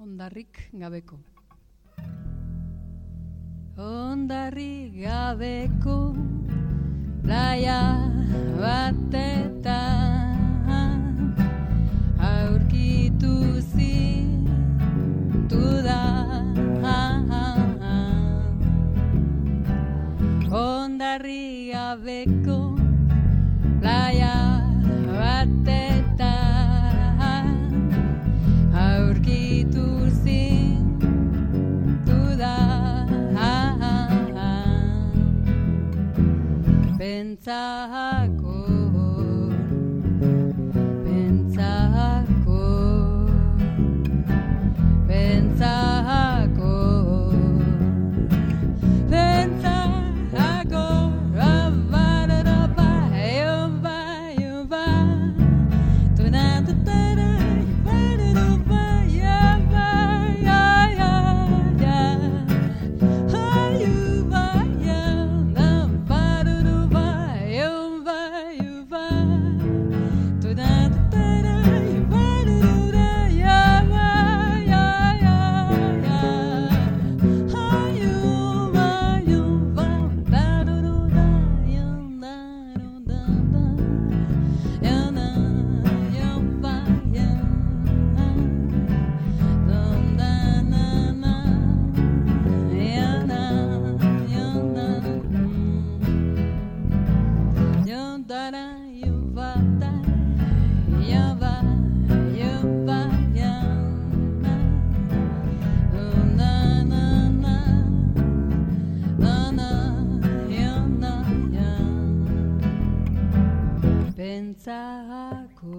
ondarrik gabeko. Ondarrik gabeko playa batetan aurkitu zintu da Ondarrik gabeko saco. pentsako